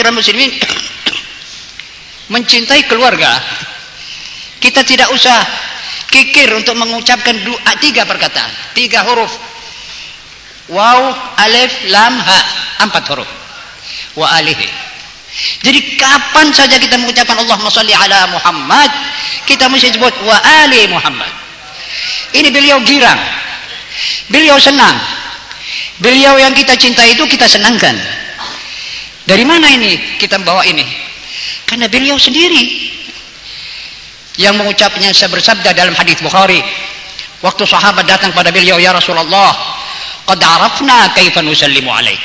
Ma'asyiral muslimin mencintai keluarga. Kita tidak usah kikir untuk mengucapkan dua, tiga perkataan tiga huruf. Waw alif lam ha empat huruf. Wa alihi. Jadi kapan saja kita mengucapkan Allahumma salli ala Muhammad kita mesti sebut wa ali Muhammad. Ini beliau girang. Beliau senang. Beliau yang kita cintai itu kita senangkan dari mana ini kita bawa ini? Karena beliau sendiri yang mengucapnya saya bersabda dalam hadis Bukhari. Waktu sahabat datang pada beliau ya Rasulullah qad arafna kaifa nusallimu alaik?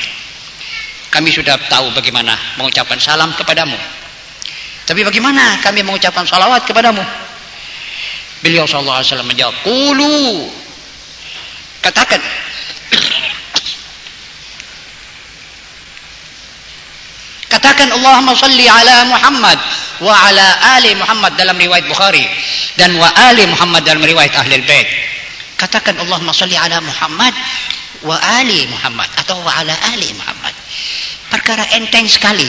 Kami sudah tahu bagaimana mengucapkan salam kepadamu. Tapi bagaimana kami mengucapkan salawat kepadamu? Beliau sallallahu alaihi wasallam menjawab qulu katakan katakan Allahumma salli ala Muhammad wa ala ali Muhammad dalam riwayat Bukhari dan wa ali Muhammad dalam riwayat Ahli Bait. Katakan Allahumma salli ala Muhammad wa ali Muhammad atau wa ala ali Muhammad. Perkara enteng sekali,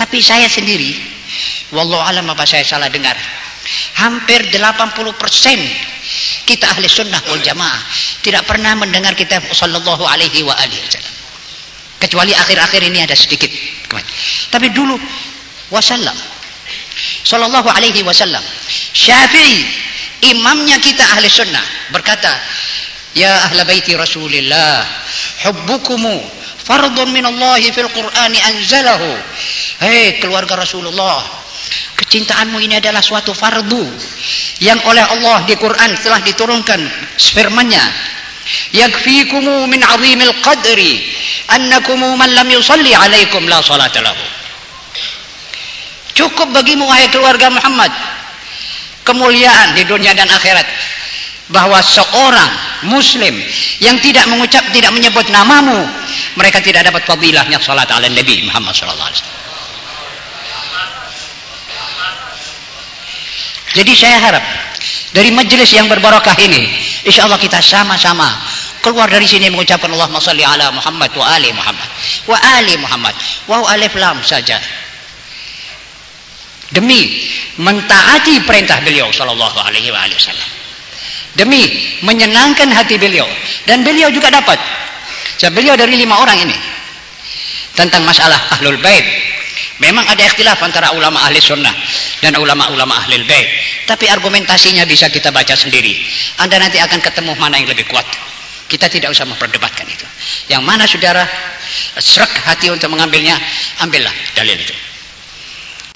tapi saya sendiri wallahu alam apa saya salah dengar. Hampir 80% kita ahli sunnah wal jamaah tidak pernah mendengar kita sallallahu alaihi wa alihi wasallam. Kecuali akhir-akhir ini ada sedikit. Tapi dulu wasallam sallallahu alaihi wasallam. Syafi'i imamnya kita ahli sunnah berkata, "Ya ahla baiti Rasulillah, hubbukumu fardun min Allah fil Qur'ani anzalahu." Hei keluarga Rasulullah, kecintaanmu ini adalah suatu fardu yang oleh Allah di Quran telah diturunkan firman-Nya. Yakfikumu min 'azimil qadri annakum man lam yusalli 'alaikum la salata lahu. Cukup bagimu wahai keluarga Muhammad kemuliaan di dunia dan akhirat bahwa seorang muslim yang tidak mengucap tidak menyebut namamu mereka tidak dapat fadilahnya salat ala Nabi Muhammad sallallahu alaihi wasallam. Jadi saya harap dari majelis yang berbarakah ini insya Allah kita sama-sama keluar dari sini mengucapkan Allahumma salli ala Muhammad wa ali Muhammad. Wa ali Muhammad. Wa alif lam saja. Demi mentaati perintah beliau sallallahu alaihi wasallam. Demi menyenangkan hati beliau. Dan beliau juga dapat. Sebab beliau dari lima orang ini. Tentang masalah ahlul bait. Memang ada ikhtilaf antara ulama ahli sunnah dan ulama-ulama ahli bait. Tapi argumentasinya bisa kita baca sendiri. Anda nanti akan ketemu mana yang lebih kuat kita tidak usah memperdebatkan itu. Yang mana saudara serak hati untuk mengambilnya ambillah dalil itu